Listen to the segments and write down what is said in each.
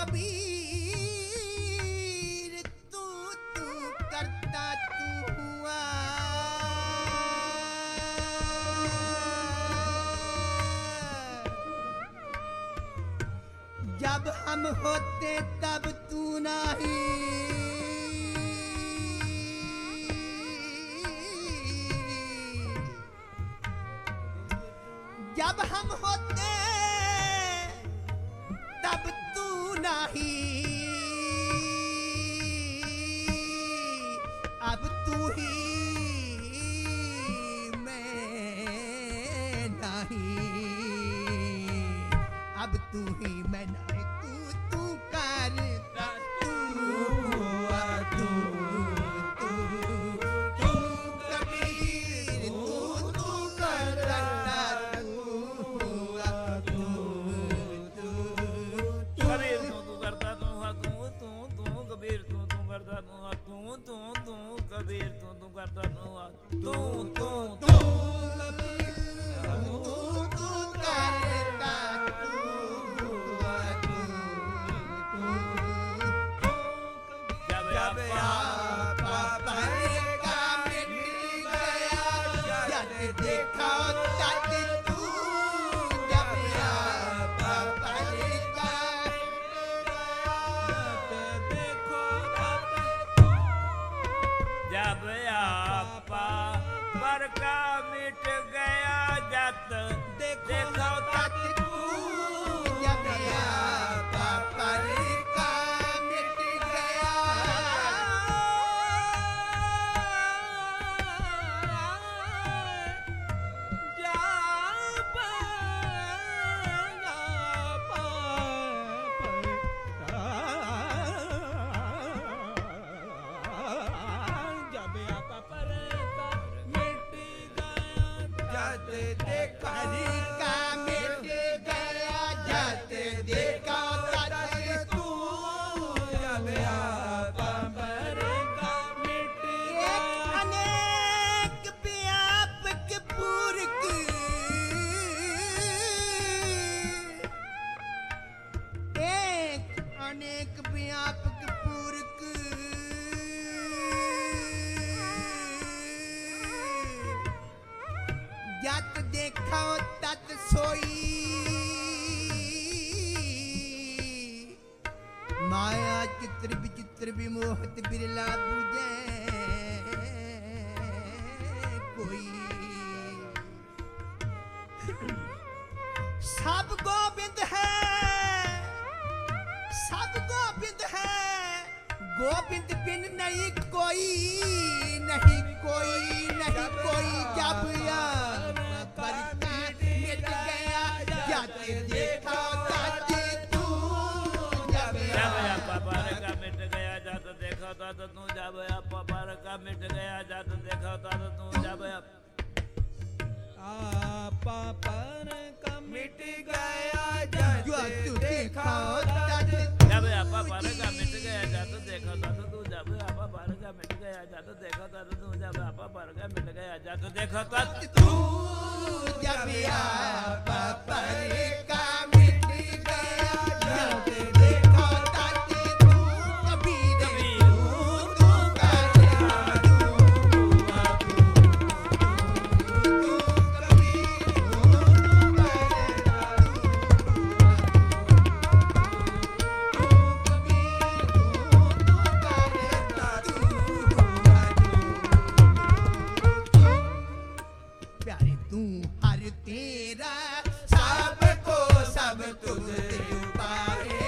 कबीर तू तू करता तू हुआ। जब हम होते तब तू नहीं। ਅਨੇਕ ਵਿਆਪਕ ਪੂਰਕ ਜਤ ਦੇਖਾਂ ਤਤ ਸੋਈ। ਮਾਇਆ ਚਿਤ੍ਰ ਵਿਚਿਤ੍ਰ ਵਿਮੋਹਤ ਬਿਰਲਾ ਬੂਝੇ। गोविंद बिन नहीं कोई नहीं कोई नहीं कोई मिट गया क्या भैया तू का मिट गया जा तो देखा था तो तू मिट गया जा तो देखा था तो तू का मिट गया जा का मिट गया जादू देखो तो तू जब आपा पर गया मिट गया जादू देखो तो तू जब आपा पर प्यारे तू हर तेरा सबको सब तुझ ते पाए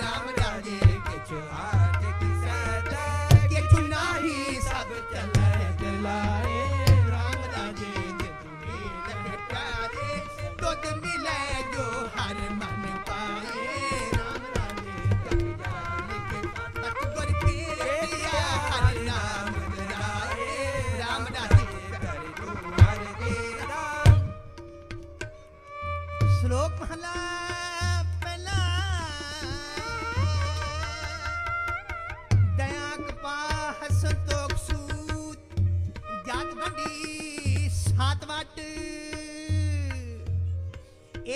राम राजे के हाथ की सदा के चुनाही सब चले चलाए राम राजे के तुम्हें प्यारे तुझ मिले जो हर मन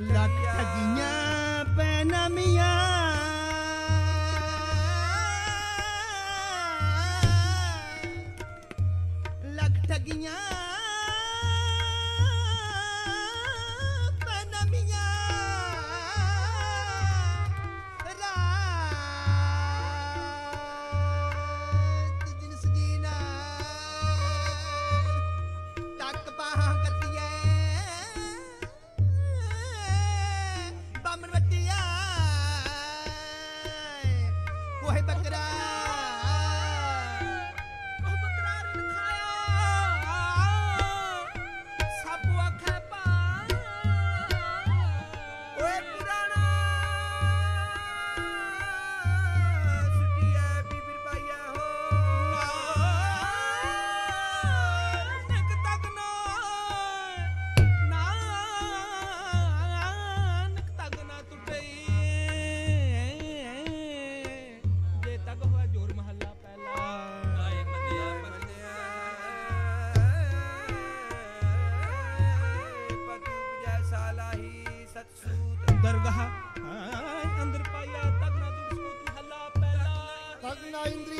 ਲੱਖ ਠਗੀਆਂ ਪੈ ਨਮੀਆਂ ਦਰਗਾਹ। ਅੰਦਰ ਪਾਇਆ ਤਗਨਾ ਦੁਸੂਤ ਹੱਲਾ ਪਹਿਲਾ। ਤਗਨਾ ਇੰਦਰੀ